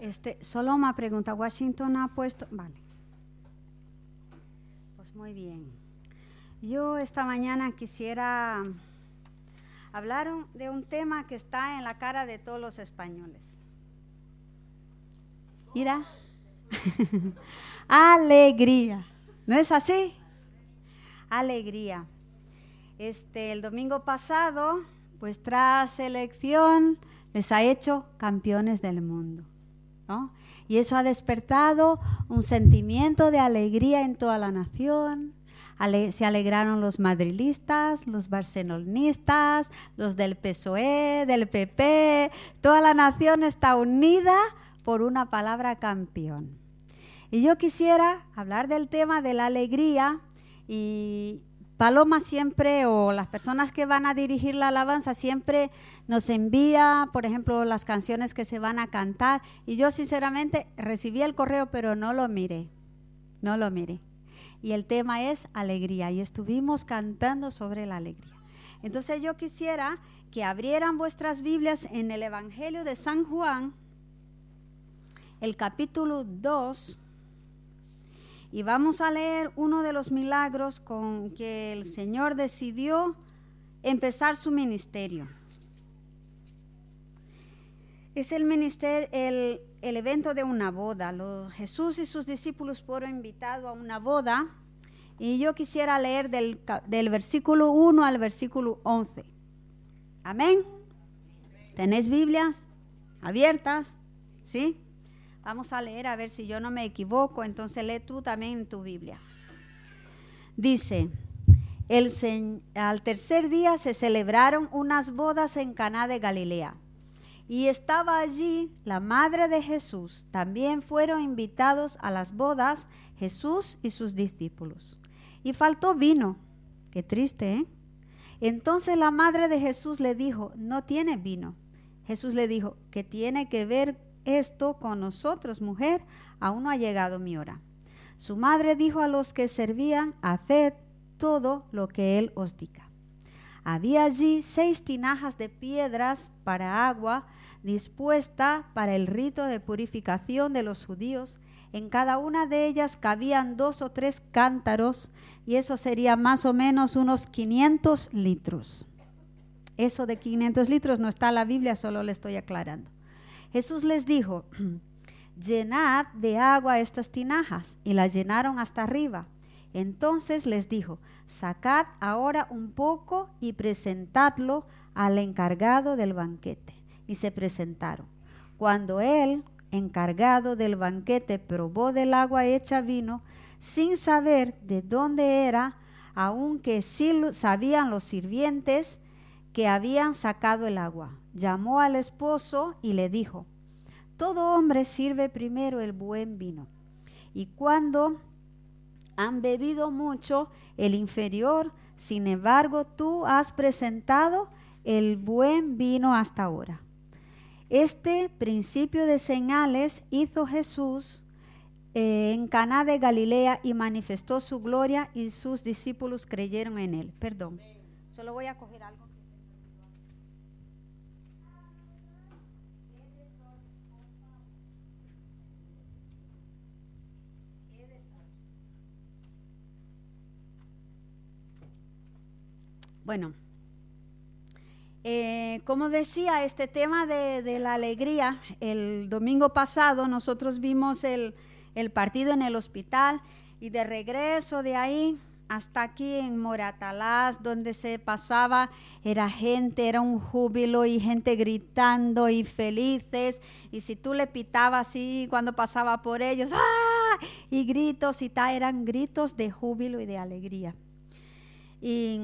Este, solo una pregunta. Washington ha puesto. Vale. Pues muy bien. Yo esta mañana quisiera hablar de un tema que está en la cara de todos los españoles. Mira. Alegría. ¿No es así? Alegría. Este, el domingo pasado, vuestra selección les ha hecho campeones del mundo. Y eso ha despertado un sentimiento de alegría en toda la nación. se alegraron los madrilistas, los barcelonistas, los del PSOE, del PP. Toda la nación está unida por una palabra campeón. Y yo quisiera hablar del tema de la alegría y, Paloma siempre, o las personas que van a dirigir la alabanza, siempre nos envía, por ejemplo, las canciones que se van a cantar. Y yo sinceramente recibí el correo, pero no lo miré, no lo miré. Y el tema es alegría, y estuvimos cantando sobre la alegría. Entonces yo quisiera que abrieran vuestras Biblias en el Evangelio de San Juan, el capítulo 2 y vamos a leer uno de los milagros con que el Señor decidió empezar su ministerio. Es el, ministerio, el, evento de una boda. Jesús y sus discípulos fueron invitados a una boda y yo quisiera leer del, del versículo 1 al versículo 11. Amén. ¿Tenéis Biblias abiertas? ¿Sí? Vamos a leer a ver si yo no me equivoco, entonces lee tú también tu Biblia. Dice, el, al tercer día se celebraron unas bodas en Caná de Galilea. Y estaba allí la madre de Jesús. También fueron invitados a las bodas Jesús y sus discípulos. Y faltó vino. Qué triste, ¿eh? Entonces la madre de Jesús le dijo, no tiene vino. Jesús le dijo, ¿qué tiene que ver esto con nosotros, mujer, aún no ha llegado mi hora. Su madre dijo a los que servían, haced todo lo que él os diga. Había allí seis tinajas de piedras para agua dispuesta para el rito de purificación de los judíos. En cada una de ellas cabían dos o tres cántaros y eso sería más o menos unos 500 litros. Eso de 500 litros no está en la Biblia, solo le estoy aclarando. Jesús les dijo, llenad de agua estas tinajas, y las llenaron hasta arriba. Entonces les dijo, sacad ahora un poco y presentadlo al encargado del banquete. Y se presentaron. Cuando él, encargado del banquete, probó del agua hecha vino, sin saber de dónde era, aunque sí sabían los sirvientes que habían sacado el agua llamó al esposo y le dijo, todo hombre sirve primero el buen vino. Y cuando han bebido mucho, el inferior, sin embargo, tú has presentado el buen vino hasta ahora. Este principio de señales hizo Jesús eh, en Caná de Galilea y manifestó su gloria y sus discípulos creyeron en él. Perdón. Solo voy a coger algo. Bueno, eh, como decía, este tema de, la alegría, el domingo pasado nosotros vimos el, partido en el hospital y de regreso de ahí hasta aquí en Moratalás, donde se pasaba, era gente, era un júbilo y gente gritando y felices. Y si tú le pitabas así cuando pasaba por ellos, ¡ah! y gritos y tal, eran gritos de júbilo y de alegría. Y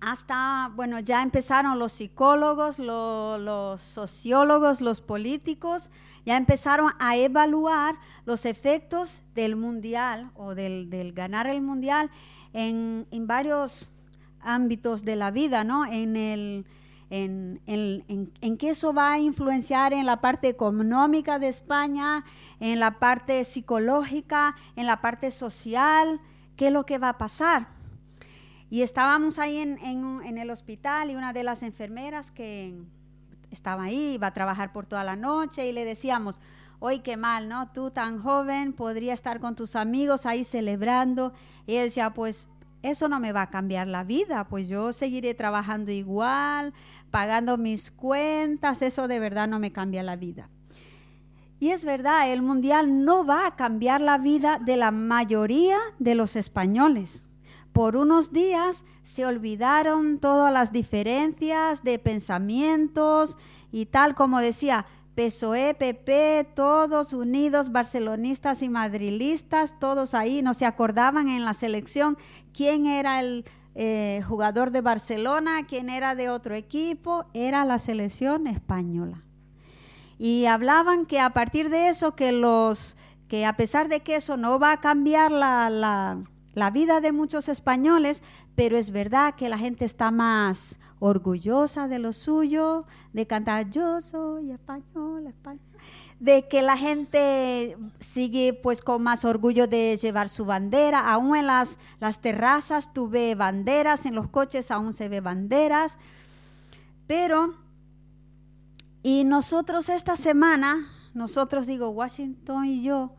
hasta, bueno, ya empezaron los psicólogos, los sociólogos, los políticos, ya empezaron a evaluar los efectos del mundial o del, ganar el mundial en, varios ámbitos de la vida, ¿no? En, el, en, en, qué eso va a influenciar en la parte económica de España, en la parte psicológica, en la parte social, qué es lo que va a pasar. Y estábamos ahí en, el hospital y una de las enfermeras que estaba ahí, iba a trabajar por toda la noche y le decíamos, hoy qué mal, ¿no? Tú tan joven, podría estar con tus amigos ahí celebrando. Y él decía, pues eso no me va a cambiar la vida, pues yo seguiré trabajando igual, pagando mis cuentas, eso de verdad no me cambia la vida. Y es verdad, el mundial no va a cambiar la vida de la mayoría de los españoles. Por unos días se olvidaron todas las diferencias de pensamientos y tal como decía, PSOE, PP, todos unidos, barcelonistas y madrilistas, todos ahí, no se acordaban en la selección quién era el eh, jugador de Barcelona, quién era de otro equipo, era la selección española. Y hablaban que a partir de eso, que los que a pesar de que eso no va a cambiar la, la, la vida de muchos españoles, pero es verdad que la gente está más orgullosa de lo suyo, de cantar yo soy español, español, de que la gente sigue pues con más orgullo de llevar su bandera, aún en las, las terrazas tú ves banderas, en los coches aún se ve banderas, pero, y nosotros esta semana, nosotros digo, Washington y yo,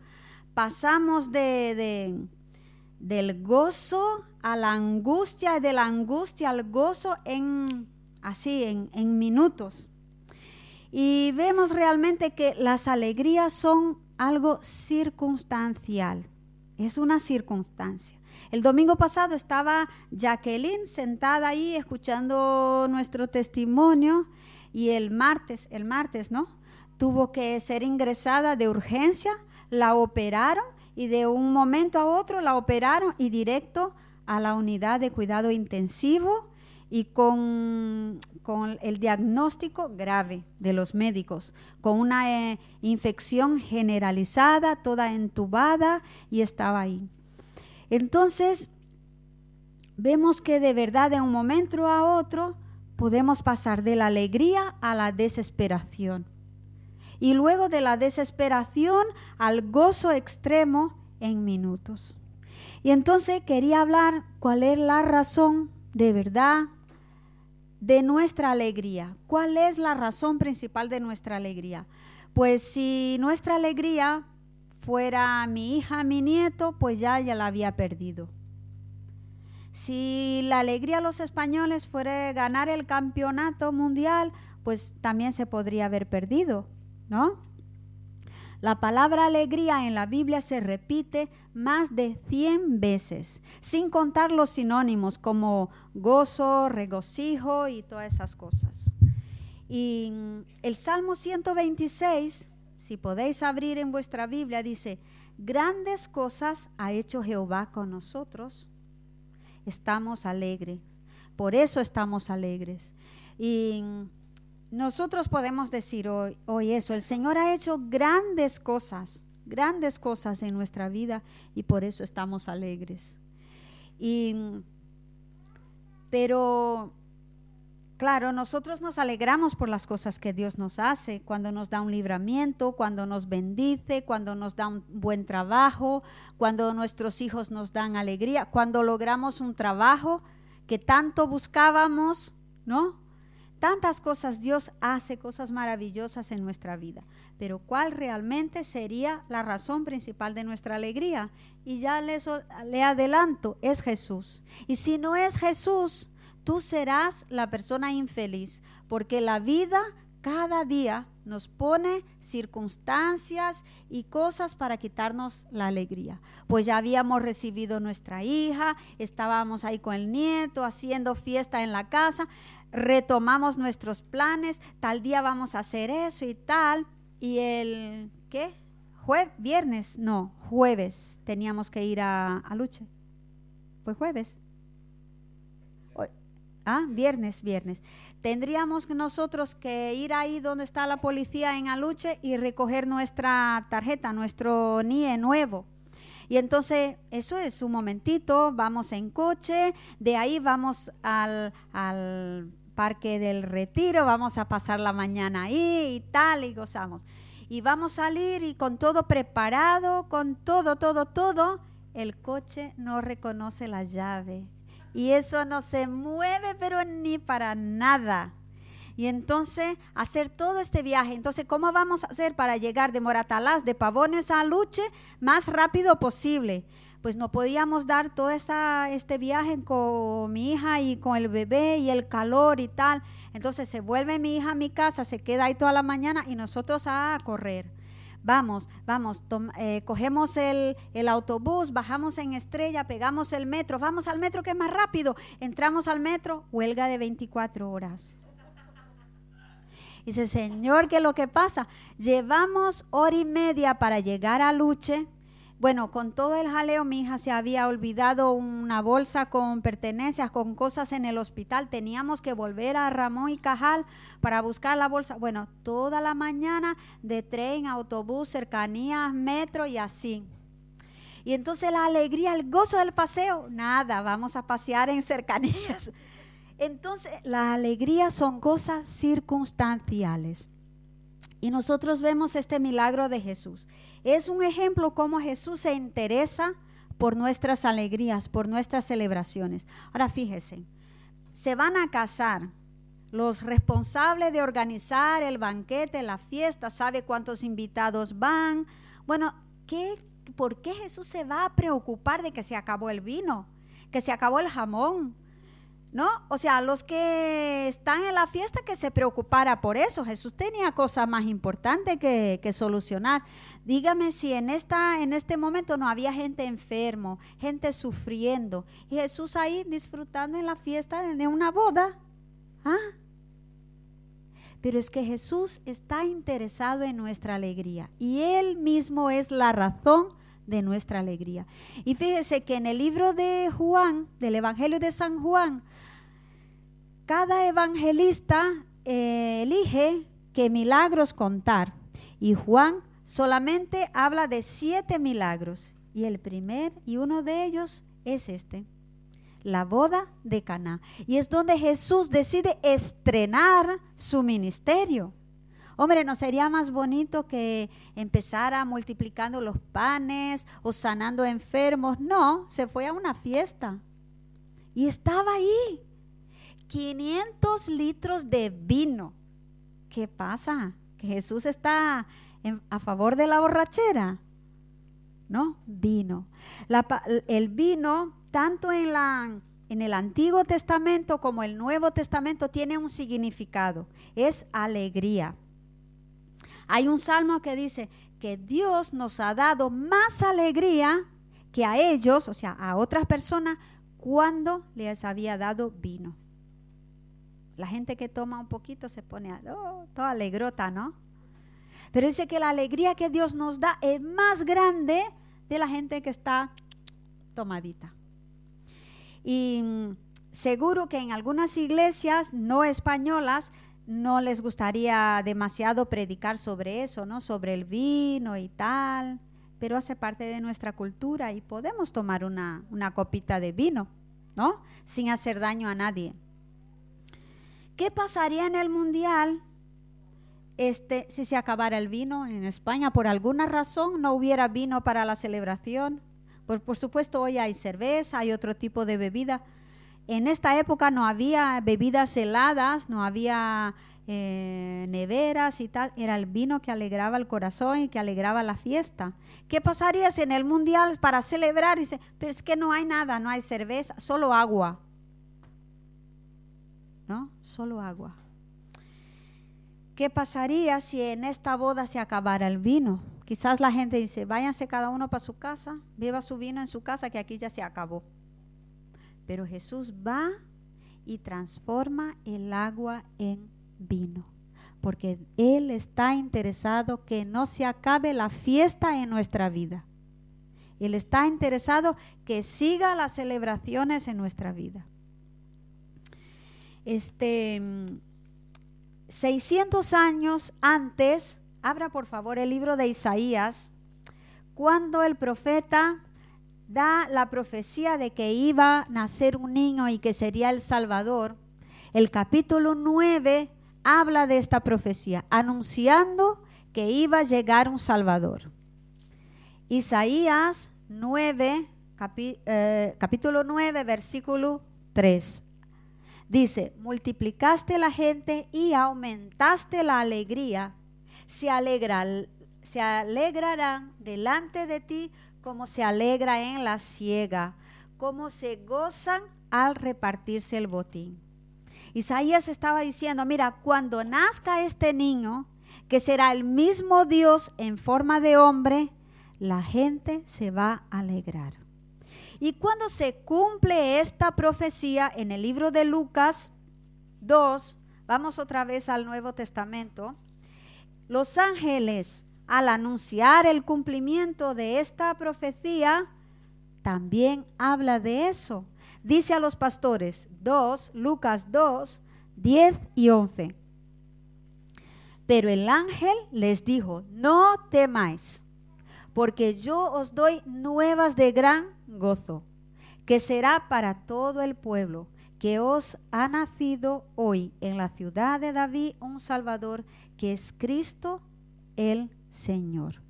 pasamos de, de del gozo a la angustia y de la angustia al gozo en así, en, en minutos. Y vemos realmente que las alegrías son algo circunstancial, es una circunstancia. El domingo pasado estaba Jacqueline sentada ahí escuchando nuestro testimonio y el martes, el martes, ¿no? Tuvo que ser ingresada de urgencia, la operaron y de un momento a otro la operaron y directo a la unidad de cuidado intensivo y con, con el diagnóstico grave de los médicos, con una eh, infección generalizada, toda entubada y estaba ahí. Entonces, vemos que de verdad de un momento a otro podemos pasar de la alegría a la desesperación. Y luego de la desesperación al gozo extremo en minutos. Y entonces quería hablar cuál es la razón de verdad de nuestra alegría. ¿Cuál es la razón principal de nuestra alegría? Pues si nuestra alegría fuera mi hija, mi nieto, pues ya ya la había perdido. Si la alegría de los españoles fuera ganar el campeonato mundial, pues también se podría haber perdido, ¿no? La palabra alegría en la Biblia se repite más de 100 veces, sin contar los sinónimos como gozo, regocijo y todas esas cosas. Y el Salmo 126, si podéis abrir en vuestra Biblia, dice, grandes cosas ha hecho Jehová con nosotros. Estamos alegres. Por eso estamos alegres. Y nosotros podemos decir hoy, eso, el Señor ha hecho grandes cosas, grandes cosas en nuestra vida y por eso estamos alegres. Y, pero, claro, nosotros nos alegramos por las cosas que Dios nos hace, cuando nos da un libramiento, cuando nos bendice, cuando nos da un buen trabajo, cuando nuestros hijos nos dan alegría, cuando logramos un trabajo que tanto buscábamos, ¿no? Tantas cosas Dios hace, cosas maravillosas en nuestra vida, pero ¿cuál realmente sería la razón principal de nuestra alegría? Y ya le, le adelanto, es Jesús. Y si no es Jesús, tú serás la persona infeliz, porque la vida cada día nos pone circunstancias y cosas para quitarnos la alegría. Pues ya habíamos recibido nuestra hija, estábamos ahí con el nieto haciendo fiesta en la casa, retomamos nuestros planes, tal día vamos a hacer eso y tal, y el, ¿qué? Jue viernes, no, jueves teníamos que ir a, a Luche. Fue jueves. Ah, viernes, viernes. Tendríamos nosotros que ir ahí donde está la policía en Aluche y recoger nuestra tarjeta, nuestro NIE nuevo. Y entonces, eso es un momentito, vamos en coche, de ahí vamos al, al Parque del Retiro, vamos a pasar la mañana ahí y tal, y gozamos. Y vamos a salir y con todo preparado, con todo, todo, todo, el coche no reconoce la llave. Y eso no se mueve, pero ni para nada. Y entonces hacer todo este viaje. Entonces, ¿cómo vamos a hacer para llegar de Moratalás, de Pavones a Luche, más rápido posible? Pues no podíamos dar todo este viaje con mi hija y con el bebé y el calor y tal. Entonces se vuelve mi hija a mi casa, se queda ahí toda la mañana y nosotros a correr vamos, vamos, eh, cogemos el, el, autobús, bajamos en estrella, pegamos el metro, vamos al metro que es más rápido, entramos al metro, huelga de 24 horas. Dice, Señor, ¿qué es lo que pasa? Llevamos hora y media para llegar a Luche bueno, con todo el jaleo, mi hija se había olvidado una bolsa con pertenencias, con cosas en el hospital. Teníamos que volver a Ramón y Cajal para buscar la bolsa. Bueno, toda la mañana de tren, autobús, cercanías, metro y así. Y entonces la alegría, el gozo del paseo, nada, vamos a pasear en cercanías. Entonces, la alegría son cosas circunstanciales. Y nosotros vemos este milagro de Jesús. Es un ejemplo cómo Jesús se interesa por nuestras alegrías, por nuestras celebraciones. Ahora fíjese, se van a casar. Los responsables de organizar el banquete, la fiesta, sabe cuántos invitados van. Bueno, ¿qué, ¿por qué Jesús se va a preocupar de que se acabó el vino, que se acabó el jamón, ¿no? O sea, los que están en la fiesta que se preocupara por eso. Jesús tenía cosas más importantes que, solucionar. Dígame si en, esta, en este momento no había gente enfermo, gente sufriendo, y Jesús ahí disfrutando en la fiesta de una boda. ¿Ah? Pero es que Jesús está interesado en nuestra alegría y Él mismo es la razón de nuestra alegría. Y fíjese que en el libro de Juan, del Evangelio de San Juan, cada evangelista eh, elige qué milagros contar. Y Juan solamente habla de siete milagros. Y el primer y uno de ellos es este, la boda de Caná. Y es donde Jesús decide estrenar su ministerio. Hombre, ¿no sería más bonito que empezara multiplicando los panes o sanando enfermos? No, se fue a una fiesta. Y estaba ahí. 500 litros de vino. ¿Qué pasa? ¿Que Jesús está a favor de la borrachera? No, vino. el vino, tanto en, la, en el Antiguo Testamento como el Nuevo Testamento, tiene un significado. Es alegría. Hay un salmo que dice que Dios nos ha dado más alegría que a ellos, o sea, a otras personas, cuando les había dado vino. La gente que toma un poquito se pone oh, toda alegrota, ¿no? Pero dice que la alegría que Dios nos da es más grande de la gente que está tomadita. Y mm, seguro que en algunas iglesias no españolas no les gustaría demasiado predicar sobre eso, ¿no? Sobre el vino y tal, pero hace parte de nuestra cultura y podemos tomar una, una copita de vino, ¿no? Sin hacer daño a nadie. ¿Qué pasaría en el mundial este, si se acabara el vino en España? Por alguna razón no hubiera vino para la celebración. Por, por supuesto, hoy hay cerveza, hay otro tipo de bebida. En esta época no había bebidas heladas, no había eh, neveras y tal. Era el vino que alegraba el corazón y que alegraba la fiesta. ¿Qué pasaría si en el mundial para celebrar dice, pero es que no hay nada, no hay cerveza, solo agua? ¿No? Solo agua. ¿Qué pasaría si en esta boda se acabara el vino? Quizás la gente dice, váyanse cada uno para su casa, beba su vino en su casa, que aquí ya se acabó. Pero Jesús va y transforma el agua en vino, porque Él está interesado que no se acabe la fiesta en nuestra vida. Él está interesado que siga las celebraciones en nuestra vida este, 600 años antes, abra por favor el libro de Isaías, cuando el profeta da la profecía de que iba a nacer un niño y que sería el Salvador, el capítulo 9 habla de esta profecía, anunciando que iba a llegar un Salvador. Isaías 9, eh, capítulo 9, versículo 3. Dice, multiplicaste la gente y aumentaste la alegría. Se, alegra, se alegrarán delante de ti como se alegra en la ciega, como se gozan al repartirse el botín. Isaías estaba diciendo, mira, cuando nazca este niño, que será el mismo Dios en forma de hombre, la gente se va a alegrar. Y cuando se cumple esta profecía en el libro de Lucas 2, vamos otra vez al Nuevo Testamento, los ángeles al anunciar el cumplimiento de esta profecía, también habla de eso. Dice a los pastores 2, Lucas 2, 10 y 11. Pero el ángel les dijo, no temáis, porque yo os doy nuevas de gran gozo, que será para todo el pueblo, que os ha nacido hoy en la ciudad de David un Salvador, que es Cristo el Señor.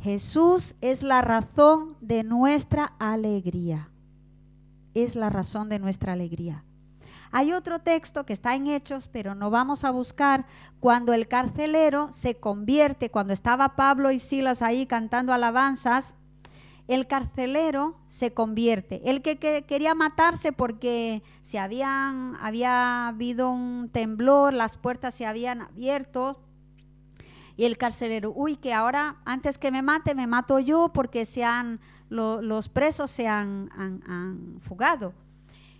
Jesús es la razón de nuestra alegría. Es la razón de nuestra alegría. Hay otro texto que está en Hechos, pero no vamos a buscar cuando el carcelero se convierte, cuando estaba Pablo y Silas ahí cantando alabanzas, el carcelero se convierte. El que, quería matarse porque se habían, había habido un temblor, las puertas se habían abierto. Y el carcelero, uy, que ahora antes que me mate, me mato yo porque se han, los presos se han, han fugado.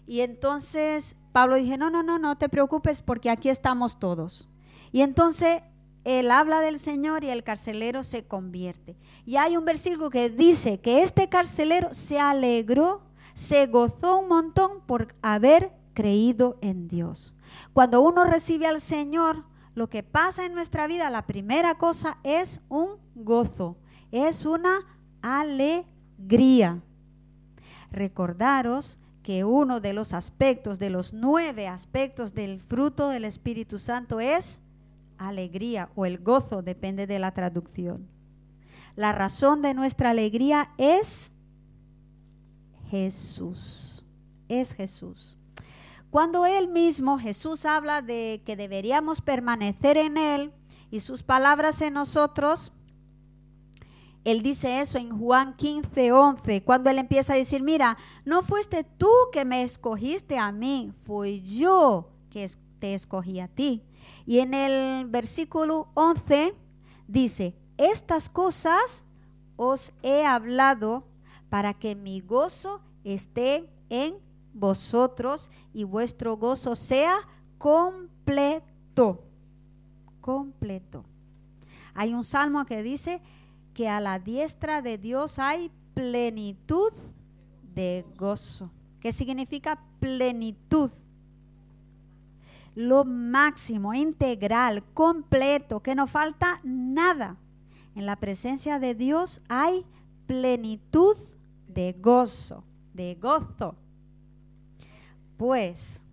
Y entonces Pablo dije, no, no, no, no te preocupes porque aquí estamos todos. Y entonces él habla del Señor y el carcelero se convierte. Y hay un versículo que dice que este carcelero se alegró, se gozó un montón por haber creído en Dios. Cuando uno recibe al Señor, lo que pasa en nuestra vida, la primera cosa es un gozo, es una alegría. Recordaros que uno de los aspectos, de los nueve aspectos del fruto del Espíritu Santo es alegría o el gozo, depende de la traducción. La razón de nuestra alegría es Jesús, es Jesús. Cuando Él mismo, Jesús habla de que deberíamos permanecer en Él y sus palabras en nosotros, él dice eso en Juan 15, 11, cuando él empieza a decir, mira, no fuiste tú que me escogiste a mí, fui yo que te escogí a ti. Y en el versículo 11 dice, estas cosas os he hablado para que mi gozo esté en vosotros y vuestro gozo sea completo. Completo. Hay un salmo que dice, que a la diestra de Dios hay plenitud de gozo. ¿Qué significa plenitud? Lo máximo, integral, completo, que no falta nada. En la presencia de Dios hay plenitud de gozo, de gozo. Pues,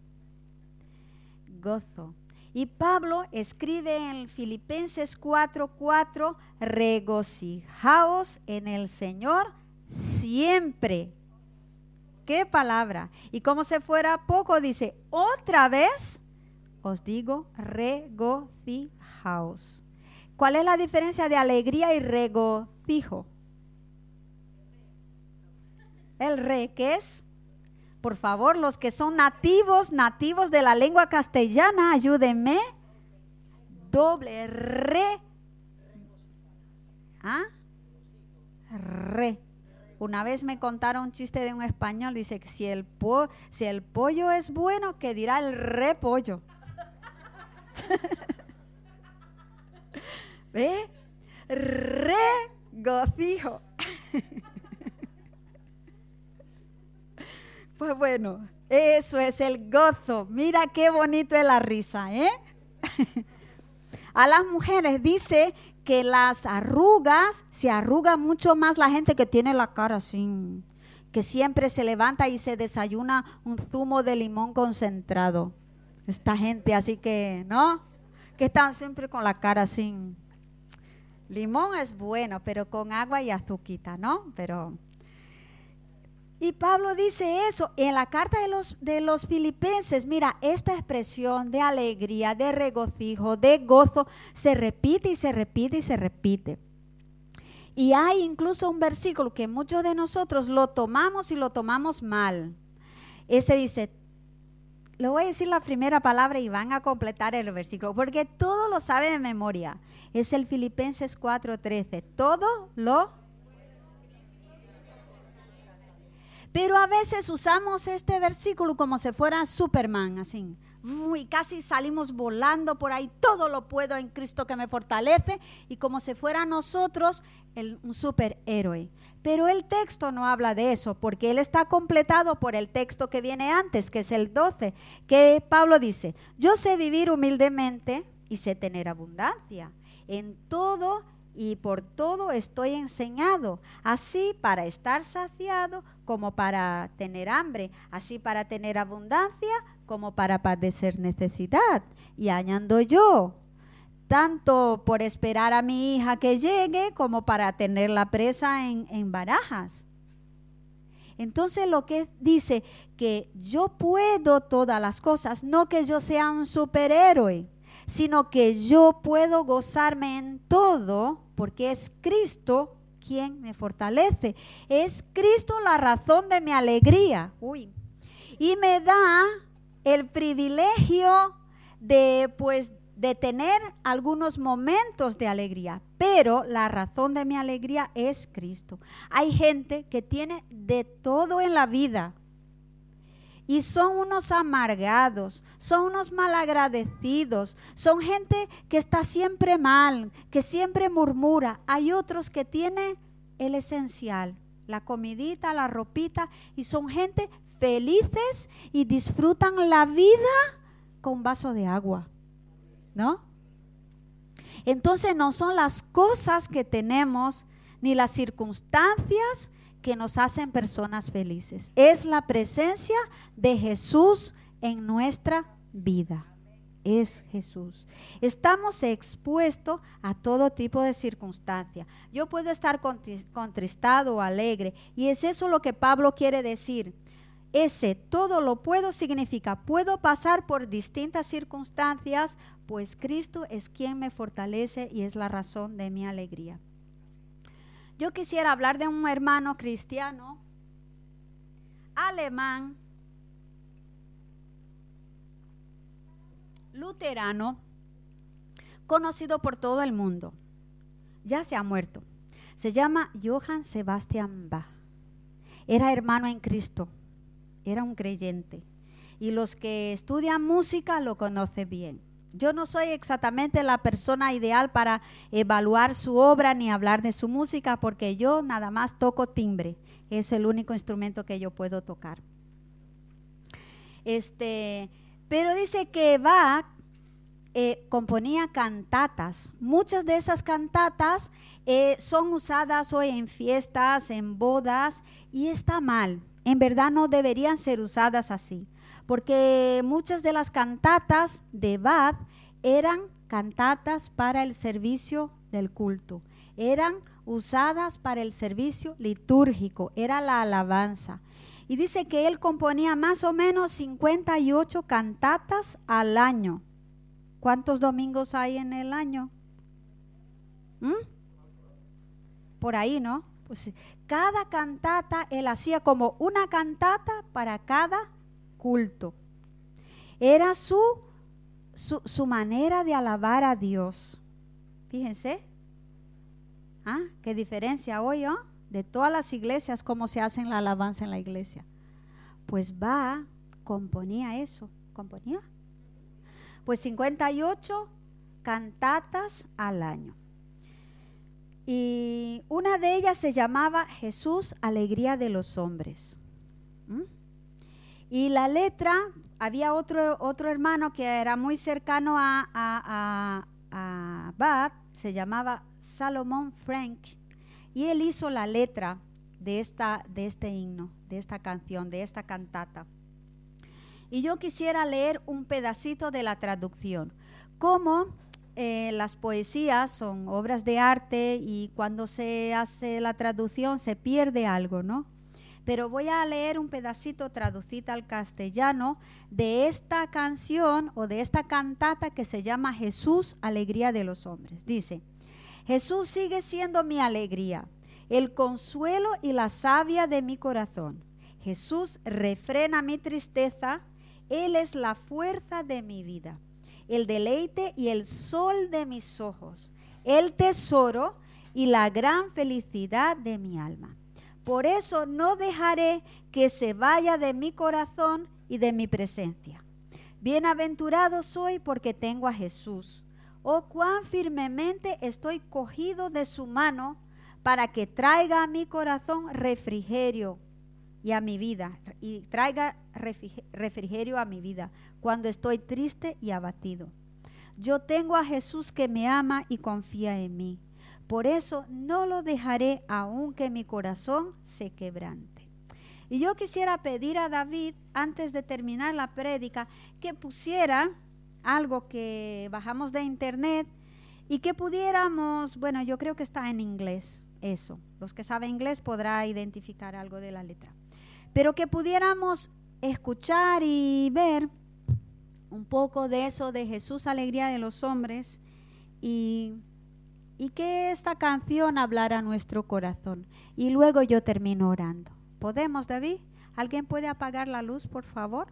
gozo. Y Pablo escribe en Filipenses 4:4, regocijaos en el Señor siempre. ¿Qué palabra? Y como se fuera poco, dice, otra vez os digo, regocijaos. ¿Cuál es la diferencia de alegría y regocijo? El re, ¿qué es? Por favor, los que son nativos, nativos de la lengua castellana, ayúdenme. Doble, re. ¿Ah? Re. Una vez me contaron un chiste de un español, dice que si el, si el pollo es bueno, que dirá el repollo. ¿Ve? Regocijo. Pues bueno, eso es el gozo. Mira qué bonito es la risa, ¿eh? A las mujeres dice que las arrugas, se arruga mucho más la gente que tiene la cara así, que siempre se levanta y se desayuna un zumo de limón concentrado. Esta gente así que, ¿no? Que están siempre con la cara así. Limón es bueno, pero con agua y azuquita, ¿no? Pero Y Pablo dice eso en la carta de los, de los filipenses. Mira, esta expresión de alegría, de regocijo, de gozo, se repite y se repite y se repite. Y hay incluso un versículo que muchos de nosotros lo tomamos y lo tomamos mal. Ese dice, le voy a decir la primera palabra y van a completar el versículo, porque todo lo sabe de memoria. Es el Filipenses 4:13. Todo lo Pero a veces usamos este versículo como si fuera Superman, así. Y casi salimos volando por ahí, todo lo puedo en Cristo que me fortalece, y como si fuera nosotros el, un superhéroe. Pero el texto no habla de eso, porque él está completado por el texto que viene antes, que es el 12, que Pablo dice, yo sé vivir humildemente y sé tener abundancia. En todo y por todo estoy enseñado, así para estar saciado como para tener hambre, así para tener abundancia como para padecer necesidad. Y añado yo, tanto por esperar a mi hija que llegue como para tener la presa en, en barajas. Entonces lo que dice que yo puedo todas las cosas, no que yo sea un superhéroe, sino que yo puedo gozarme en todo porque es Cristo quien me fortalece. Es Cristo la razón de mi alegría. Uy. Y me da el privilegio de pues de tener algunos momentos de alegría, pero la razón de mi alegría es Cristo. Hay gente que tiene de todo en la vida, y son unos amargados, son unos malagradecidos, son gente que está siempre mal, que siempre murmura. Hay otros que tienen el esencial, la comidita, la ropita, y son gente felices y disfrutan la vida con un vaso de agua, ¿no? Entonces no son las cosas que tenemos ni las circunstancias que nos hacen personas felices. Es la presencia de Jesús en nuestra vida. Es Jesús. Estamos expuestos a todo tipo de circunstancia. Yo puedo estar contristado o alegre. Y es eso lo que Pablo quiere decir. Ese todo lo puedo significa, puedo pasar por distintas circunstancias, pues Cristo es quien me fortalece y es la razón de mi alegría. Yo quisiera hablar de un hermano cristiano alemán, luterano, conocido por todo el mundo. Ya se ha muerto. Se llama Johann Sebastian Bach. Era hermano en Cristo. Era un creyente. Y los que estudian música lo conocen bien. Yo no soy exactamente la persona ideal para evaluar su obra ni hablar de su música porque yo nada más toco timbre. Es el único instrumento que yo puedo tocar. Este, pero dice que Bach eh, componía cantatas. Muchas de esas cantatas eh, son usadas hoy en fiestas, en bodas, y está mal. En verdad no deberían ser usadas así porque muchas de las cantatas de Bach eran cantatas para el servicio del culto, eran usadas para el servicio litúrgico, era la alabanza. Y dice que él componía más o menos 58 cantatas al año. ¿Cuántos domingos hay en el año? ¿Mm? Por ahí, ¿no? Pues cada cantata él hacía como una cantata para cada culto. Era su, su, manera de alabar a Dios. Fíjense. ¿Ah? ¿Qué diferencia hoy, ¿oh? De todas las iglesias, cómo se hacen la alabanza en la iglesia. Pues va, componía eso. ¿Componía? Pues 58 cantatas al año. Y una de ellas se llamaba Jesús, Alegría de los Hombres. ¿Mm? Y la letra, había otro, otro hermano que era muy cercano a, a, a, se llamaba Salomón Frank, y él hizo la letra de, esta, de este himno, de esta canción, de esta cantata. Y yo quisiera leer un pedacito de la traducción. Como eh, las poesías son obras de arte y cuando se hace la traducción se pierde algo, ¿no? Pero voy a leer un pedacito traducido al castellano de esta canción o de esta cantata que se llama Jesús, alegría de los hombres. Dice, Jesús sigue siendo mi alegría, el consuelo y la savia de mi corazón. Jesús refrena mi tristeza, Él es la fuerza de mi vida, el deleite y el sol de mis ojos, el tesoro y la gran felicidad de mi alma. Por eso no dejaré que se vaya de mi corazón y de mi presencia. Bienaventurado soy porque tengo a Jesús. Oh, cuán firmemente estoy cogido de su mano para que traiga a mi corazón refrigerio y a mi vida, y traiga refrigerio a mi vida cuando estoy triste y abatido. Yo tengo a Jesús que me ama y confía en mí. Por eso no lo dejaré aunque mi corazón se quebrante. Y yo quisiera pedir a David, antes de terminar la prédica, que pusiera algo que bajamos de internet y que pudiéramos, bueno, yo creo que está en inglés, eso. Los que saben inglés podrá identificar algo de la letra. Pero que pudiéramos escuchar y ver un poco de eso de Jesús, alegría de los hombres, y y que esta canción hablara a nuestro corazón. Y luego yo termino orando. ¿Podemos, David? ¿Alguien puede apagar la luz, por favor?